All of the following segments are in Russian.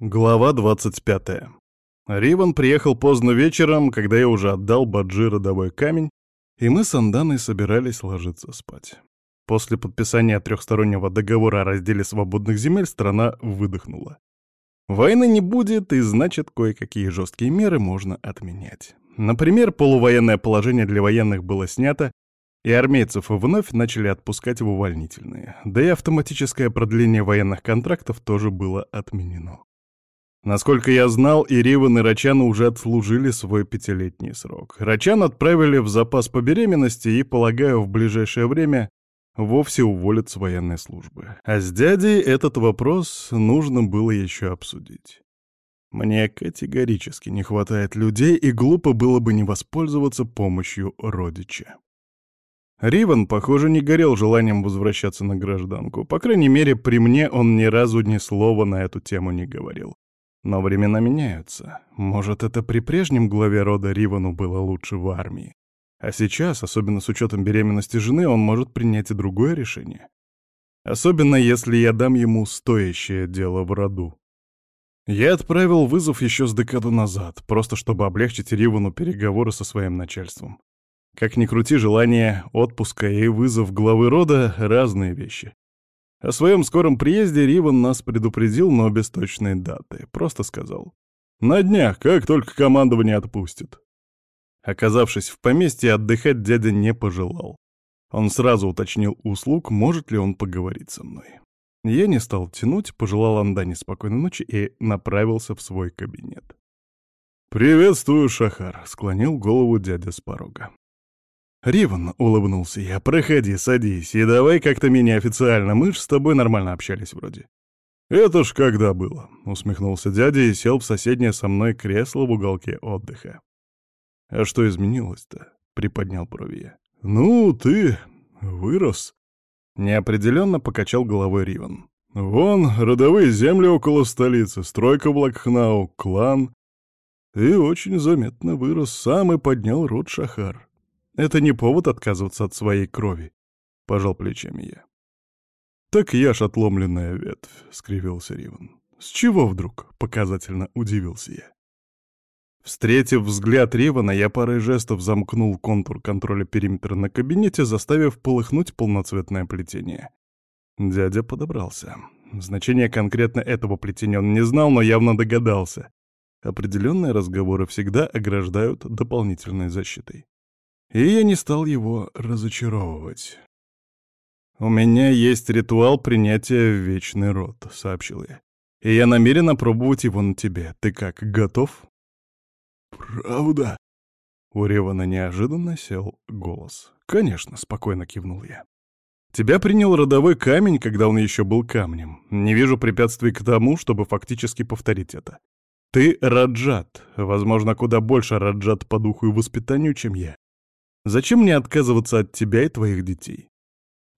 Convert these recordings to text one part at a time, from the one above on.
Глава 25. Риван приехал поздно вечером, когда я уже отдал Баджи родовой камень, и мы с Анданой собирались ложиться спать. После подписания трехстороннего договора о разделе свободных земель страна выдохнула. Войны не будет, и значит, кое-какие жесткие меры можно отменять. Например, полувоенное положение для военных было снято, и армейцев вновь начали отпускать в увольнительные, да и автоматическое продление военных контрактов тоже было отменено. Насколько я знал, и Риван, и Рачана уже отслужили свой пятилетний срок. Рачан отправили в запас по беременности и, полагаю, в ближайшее время вовсе уволят с военной службы. А с дядей этот вопрос нужно было еще обсудить. Мне категорически не хватает людей, и глупо было бы не воспользоваться помощью родича. Риван, похоже, не горел желанием возвращаться на гражданку. По крайней мере, при мне он ни разу ни слова на эту тему не говорил. Но времена меняются. Может, это при прежнем главе рода Ривану было лучше в армии. А сейчас, особенно с учетом беременности жены, он может принять и другое решение. Особенно, если я дам ему стоящее дело в роду. Я отправил вызов еще с декаду назад, просто чтобы облегчить Ривану переговоры со своим начальством. Как ни крути, желание отпуска и вызов главы рода — разные вещи. О своем скором приезде Риван нас предупредил, но без точной даты. Просто сказал. «На днях, как только командование отпустит». Оказавшись в поместье, отдыхать дядя не пожелал. Он сразу уточнил услуг, может ли он поговорить со мной. Я не стал тянуть, пожелал Андане спокойной ночи и направился в свой кабинет. «Приветствую, Шахар», — склонил голову дядя с порога. «Риван», — улыбнулся я, — «проходи, садись, и давай как-то меня официально, мы ж с тобой нормально общались вроде». «Это ж когда было?» — усмехнулся дядя и сел в соседнее со мной кресло в уголке отдыха. «А что изменилось-то?» — приподнял брови я. «Ну, ты вырос». Неопределенно покачал головой Риван. «Вон, родовые земли около столицы, стройка в Лакхнау, клан. Ты очень заметно вырос сам и поднял род Шахар. Это не повод отказываться от своей крови, — пожал плечами я. «Так я ж отломленная ветвь», — скривился Риван. «С чего вдруг?» — показательно удивился я. Встретив взгляд Ривана, я парой жестов замкнул контур контроля периметра на кабинете, заставив полыхнуть полноцветное плетение. Дядя подобрался. Значение конкретно этого плетения он не знал, но явно догадался. Определенные разговоры всегда ограждают дополнительной защитой и я не стал его разочаровывать. «У меня есть ритуал принятия в вечный род», — сообщил я. «И я намерен опробовать его на тебе. Ты как, готов?» «Правда?» У Ревана неожиданно сел голос. «Конечно», — спокойно кивнул я. «Тебя принял родовой камень, когда он еще был камнем. Не вижу препятствий к тому, чтобы фактически повторить это. Ты Раджат, возможно, куда больше Раджат по духу и воспитанию, чем я. Зачем мне отказываться от тебя и твоих детей?»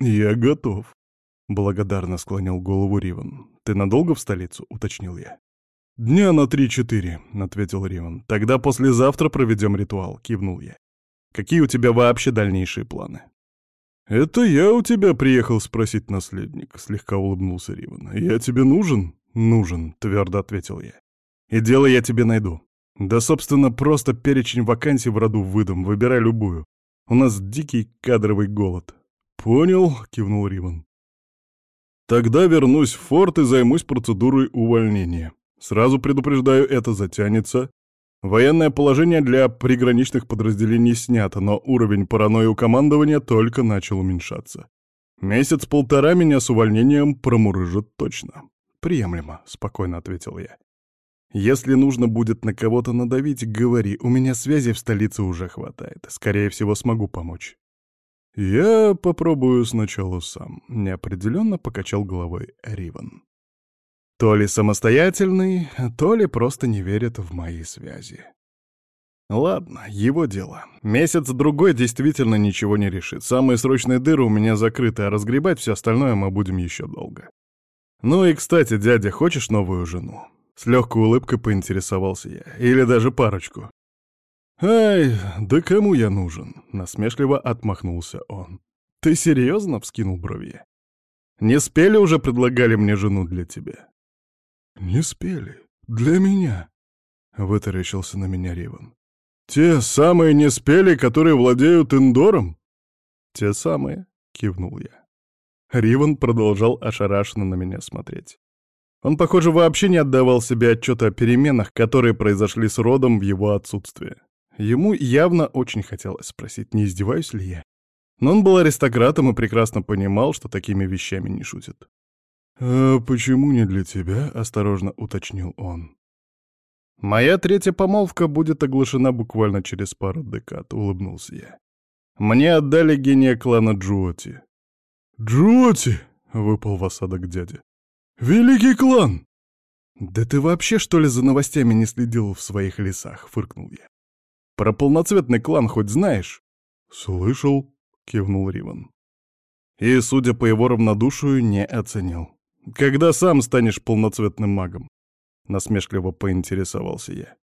«Я готов», — благодарно склонил голову Риван. «Ты надолго в столицу?» — уточнил я. «Дня на три-четыре», — ответил Риван. «Тогда послезавтра проведем ритуал», — кивнул я. «Какие у тебя вообще дальнейшие планы?» «Это я у тебя приехал спросить, наследник», — слегка улыбнулся Риван. «Я тебе нужен?» «Нужен», — твердо ответил я. «И дело я тебе найду. Да, собственно, просто перечень вакансий в роду выдам, выбирай любую. У нас дикий кадровый голод. Понял, кивнул Риван. Тогда вернусь в форт и займусь процедурой увольнения. Сразу предупреждаю, это затянется. Военное положение для приграничных подразделений снято, но уровень паранойи у командования только начал уменьшаться. Месяц-полтора меня с увольнением промурыжит точно. «Приемлемо», — спокойно ответил я. Если нужно будет на кого-то надавить, говори, у меня связи в столице уже хватает. Скорее всего, смогу помочь. Я попробую сначала сам, неопределенно покачал головой Риван. То ли самостоятельный, то ли просто не верит в мои связи. Ладно, его дело. Месяц-другой действительно ничего не решит. Самые срочные дыры у меня закрыты, а разгребать все остальное мы будем еще долго. Ну и, кстати, дядя, хочешь новую жену? С легкой улыбкой поинтересовался я. Или даже парочку. «Ай, да кому я нужен?» — насмешливо отмахнулся он. «Ты серьезно?» — вскинул брови. «Не спели уже предлагали мне жену для тебя?» «Не спели», Для меня?» — вытаращился на меня Риван. «Те самые неспели, которые владеют Индором?» «Те самые», — кивнул я. Риван продолжал ошарашенно на меня смотреть. Он, похоже, вообще не отдавал себе отчета о переменах, которые произошли с родом в его отсутствие. Ему явно очень хотелось спросить, не издеваюсь ли я. Но он был аристократом и прекрасно понимал, что такими вещами не шутят. «А почему не для тебя?» — осторожно уточнил он. «Моя третья помолвка будет оглашена буквально через пару декад», — улыбнулся я. «Мне отдали гения клана Джуоти». «Джуоти!» — выпал в осадок дядя. «Великий клан!» «Да ты вообще, что ли, за новостями не следил в своих лесах?» — фыркнул я. «Про полноцветный клан хоть знаешь?» «Слышал», — кивнул Риван. И, судя по его равнодушию, не оценил. «Когда сам станешь полноцветным магом?» — насмешливо поинтересовался я.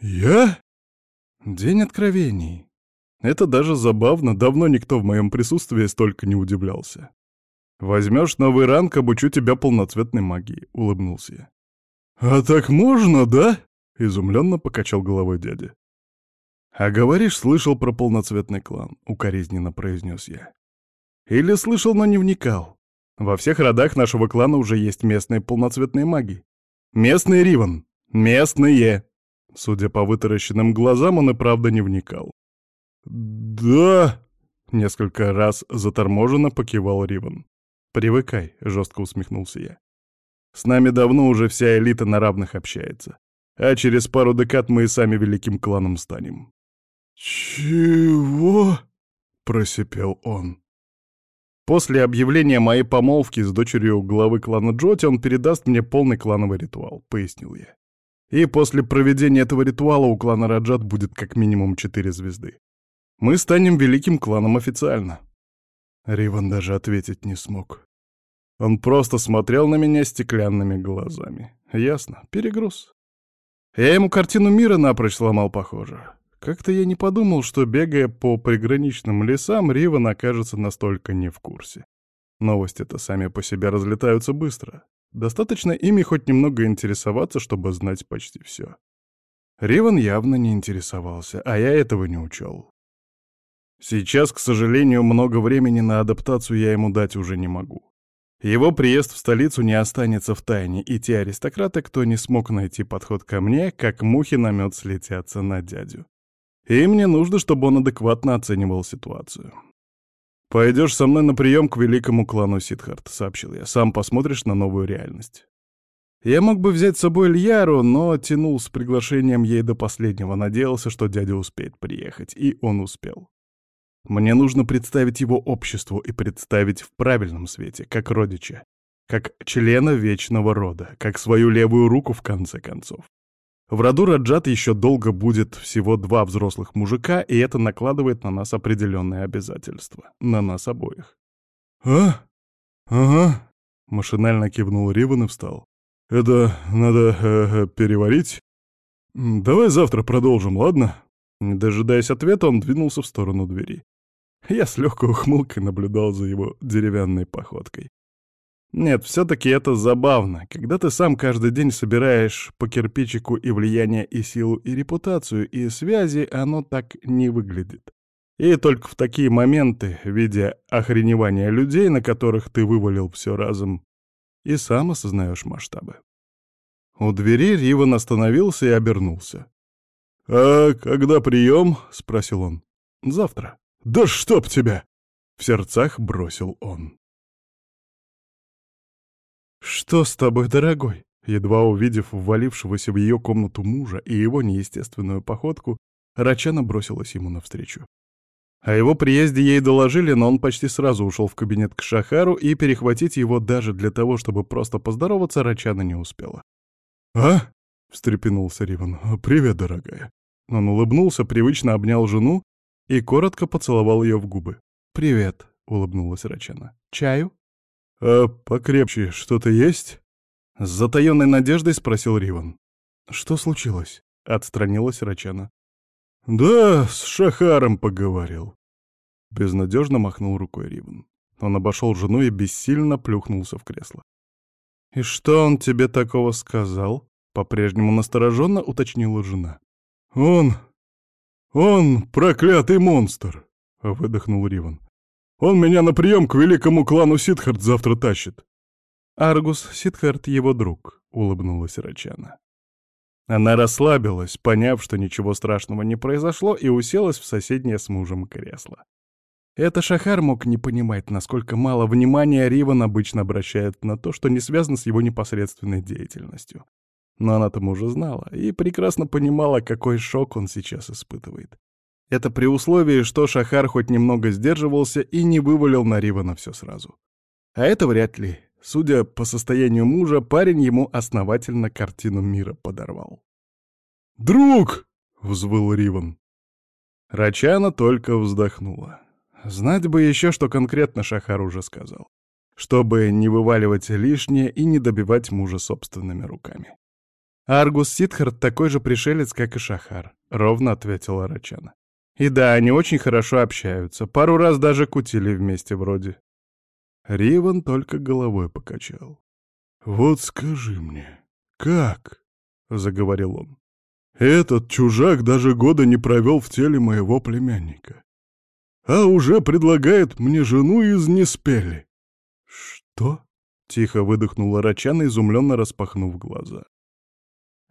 «Я?» «День откровений. Это даже забавно, давно никто в моем присутствии столько не удивлялся. «Возьмешь новый ранг, обучу тебя полноцветной магии», — улыбнулся я. «А так можно, да?» — изумленно покачал головой дядя. «А говоришь, слышал про полноцветный клан», — укоризненно произнес я. «Или слышал, но не вникал. Во всех родах нашего клана уже есть местные полноцветные маги. Местный Риван. Местные!» Судя по вытаращенным глазам, он и правда не вникал. «Да...» — несколько раз заторможенно покивал Риван. «Привыкай», — жестко усмехнулся я. «С нами давно уже вся элита на равных общается. А через пару декад мы и сами великим кланом станем». «Чего?» — просипел он. После объявления моей помолвки с дочерью главы клана Джоти он передаст мне полный клановый ритуал, — пояснил я. И после проведения этого ритуала у клана Раджат будет как минимум четыре звезды. Мы станем великим кланом официально. Риван даже ответить не смог. Он просто смотрел на меня стеклянными глазами. Ясно, перегруз. Я ему картину мира напрочь сломал, похоже. Как-то я не подумал, что, бегая по приграничным лесам, Риван окажется настолько не в курсе. Новости-то сами по себе разлетаются быстро. Достаточно ими хоть немного интересоваться, чтобы знать почти все. Риван явно не интересовался, а я этого не учел. Сейчас, к сожалению, много времени на адаптацию я ему дать уже не могу. Его приезд в столицу не останется в тайне, и те аристократы, кто не смог найти подход ко мне, как мухи на мед слетятся на дядю. И мне нужно, чтобы он адекватно оценивал ситуацию. «Пойдешь со мной на прием к великому клану Сидхарт», — сообщил я. «Сам посмотришь на новую реальность». Я мог бы взять с собой Льяру, но тянул с приглашением ей до последнего, надеялся, что дядя успеет приехать, и он успел. Мне нужно представить его обществу и представить в правильном свете, как родича, как члена вечного рода, как свою левую руку в конце концов. В роду Раджат еще долго будет всего два взрослых мужика, и это накладывает на нас определенные обязательства. На нас обоих. «А? Ага», — машинально кивнул Риван и встал. «Это надо э, э переварить. Давай завтра продолжим, ладно?» Не дожидаясь ответа, он двинулся в сторону двери. Я с легкой ухмылкой наблюдал за его деревянной походкой. Нет, все-таки это забавно, когда ты сам каждый день собираешь по кирпичику и влияние, и силу, и репутацию, и связи, оно так не выглядит. И только в такие моменты, видя охреневание людей, на которых ты вывалил все разом, и сам осознаешь масштабы. У двери Риван остановился и обернулся. «А когда прием?» — спросил он. «Завтра». «Да чтоб тебя!» — в сердцах бросил он. «Что с тобой, дорогой?» Едва увидев ввалившегося в ее комнату мужа и его неестественную походку, Рачана бросилась ему навстречу. О его приезде ей доложили, но он почти сразу ушел в кабинет к Шахару, и перехватить его даже для того, чтобы просто поздороваться, Рачана не успела. «А?» — встрепенулся Риван. «Привет, дорогая». Он улыбнулся, привычно обнял жену и коротко поцеловал ее в губы. «Привет», — улыбнулась Рачана. «Чаю?» «А покрепче что-то есть?» С затаённой надеждой спросил Риван. «Что случилось?» — отстранилась Рачана. «Да, с Шахаром поговорил». Безнадежно махнул рукой Риван. Он обошел жену и бессильно плюхнулся в кресло. «И что он тебе такого сказал?» — по-прежнему настороженно уточнила жена. «Он... он проклятый монстр!» — выдохнул Риван. «Он меня на прием к великому клану Сидхарт завтра тащит». «Аргус Сидхарт — его друг», — улыбнулась Рачана. Она расслабилась, поняв, что ничего страшного не произошло, и уселась в соседнее с мужем кресло. Это Шахар мог не понимать, насколько мало внимания Риван обычно обращает на то, что не связано с его непосредственной деятельностью. Но она тому уже знала и прекрасно понимала, какой шок он сейчас испытывает. Это при условии, что Шахар хоть немного сдерживался и не вывалил на Ривана все сразу. А это вряд ли. Судя по состоянию мужа, парень ему основательно картину мира подорвал. «Друг!» — взвыл Риван. Рачана только вздохнула. Знать бы еще, что конкретно Шахар уже сказал. Чтобы не вываливать лишнее и не добивать мужа собственными руками. «Аргус Сидхарт такой же пришелец, как и Шахар», — ровно ответила Рачана. «И да, они очень хорошо общаются. Пару раз даже кутили вместе вроде». Риван только головой покачал. «Вот скажи мне, как?» — заговорил он. «Этот чужак даже года не провел в теле моего племянника а уже предлагает мне жену из Неспели». «Что?» — тихо выдохнула Рачана, изумленно распахнув глаза.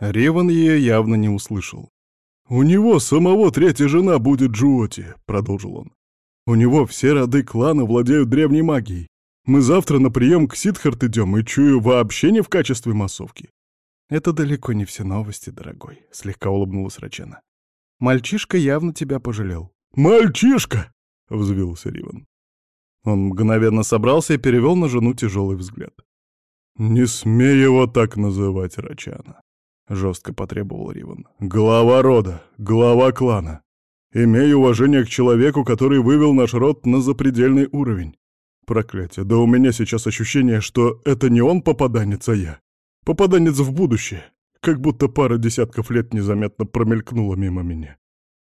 Реван ее явно не услышал. «У него самого третья жена будет Джуоти», — продолжил он. «У него все роды клана владеют древней магией. Мы завтра на прием к Сидхарт идем и чую вообще не в качестве массовки». «Это далеко не все новости, дорогой», — слегка улыбнулась Рачана. «Мальчишка явно тебя пожалел». «Мальчишка!» — взвился Риван. Он мгновенно собрался и перевел на жену тяжелый взгляд. «Не смей его так называть, Рачана», — жестко потребовал Риван. «Глава рода, глава клана. Имей уважение к человеку, который вывел наш род на запредельный уровень. Проклятие, да у меня сейчас ощущение, что это не он попаданец, а я. Попаданец в будущее. Как будто пара десятков лет незаметно промелькнула мимо меня.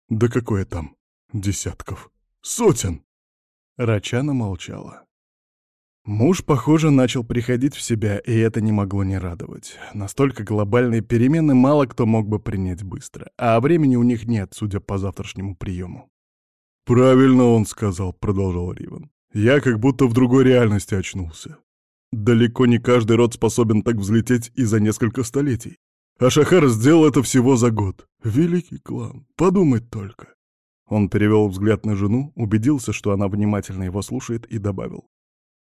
Да какое там десятков? Сотен!» Рачана молчала. Муж, похоже, начал приходить в себя, и это не могло не радовать. Настолько глобальные перемены мало кто мог бы принять быстро, а времени у них нет, судя по завтрашнему приему. «Правильно он сказал», — продолжал Риван. «Я как будто в другой реальности очнулся. Далеко не каждый род способен так взлететь и за несколько столетий. А Шахар сделал это всего за год. Великий клан, подумать только. Он перевел взгляд на жену, убедился, что она внимательно его слушает, и добавил.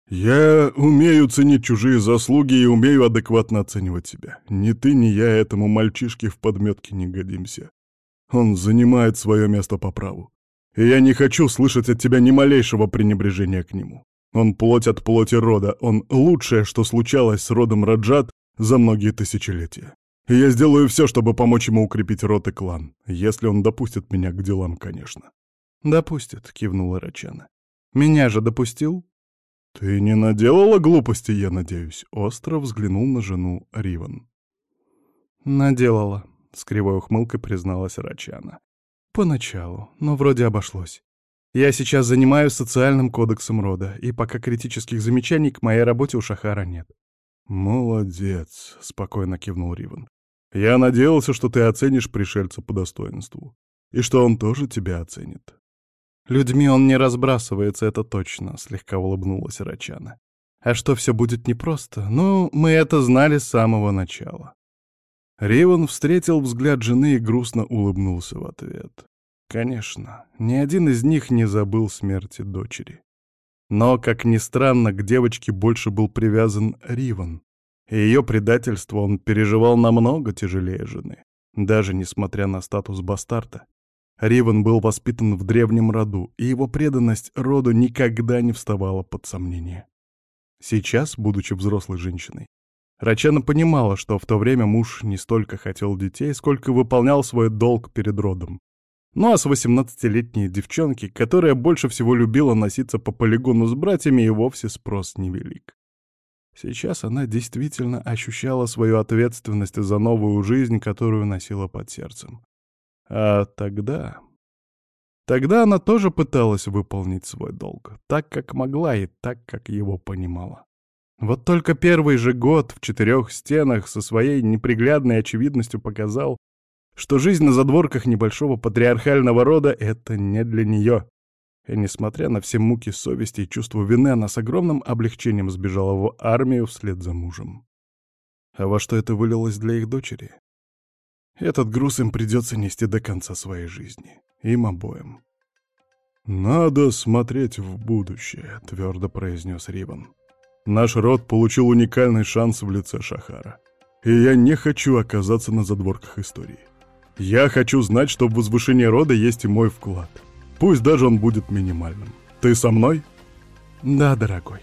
«Я умею ценить чужие заслуги и умею адекватно оценивать себя. Ни ты, ни я этому мальчишке в подметке не годимся. Он занимает свое место по праву. И я не хочу слышать от тебя ни малейшего пренебрежения к нему. Он плоть от плоти рода, он лучшее, что случалось с родом Раджат за многие тысячелетия я сделаю все, чтобы помочь ему укрепить рот и клан, если он допустит меня к делам, конечно. «Допустит», — кивнула Рачана. «Меня же допустил?» «Ты не наделала глупости, я надеюсь?» — остро взглянул на жену Риван. «Наделала», — с кривой ухмылкой призналась Рачана. «Поначалу, но вроде обошлось. Я сейчас занимаюсь социальным кодексом рода, и пока критических замечаний к моей работе у Шахара нет». «Молодец», — спокойно кивнул Риван. Я надеялся, что ты оценишь пришельца по достоинству, и что он тоже тебя оценит. Людьми он не разбрасывается, это точно, слегка улыбнулась Рачана. А что все будет непросто? Ну, мы это знали с самого начала. Риван встретил взгляд жены и грустно улыбнулся в ответ. Конечно, ни один из них не забыл смерти дочери. Но, как ни странно, к девочке больше был привязан Риван и ее предательство он переживал намного тяжелее жены, даже несмотря на статус бастарта. Риван был воспитан в древнем роду, и его преданность роду никогда не вставала под сомнение. Сейчас, будучи взрослой женщиной, Рачана понимала, что в то время муж не столько хотел детей, сколько выполнял свой долг перед родом. Ну а с 18-летней девчонки, которая больше всего любила носиться по полигону с братьями, и вовсе спрос невелик. Сейчас она действительно ощущала свою ответственность за новую жизнь, которую носила под сердцем. А тогда... Тогда она тоже пыталась выполнить свой долг, так как могла и так, как его понимала. Вот только первый же год в четырех стенах со своей неприглядной очевидностью показал, что жизнь на задворках небольшого патриархального рода — это не для нее. И несмотря на все муки совести и чувство вины, она с огромным облегчением сбежала в армию вслед за мужем. А во что это вылилось для их дочери? Этот груз им придется нести до конца своей жизни. Им обоим. «Надо смотреть в будущее», — твердо произнес Риван. Наш род получил уникальный шанс в лице Шахара. И я не хочу оказаться на задворках истории. Я хочу знать, что в возвышении рода есть и мой вклад. Пусть даже он будет минимальным. Ты со мной? Да, дорогой.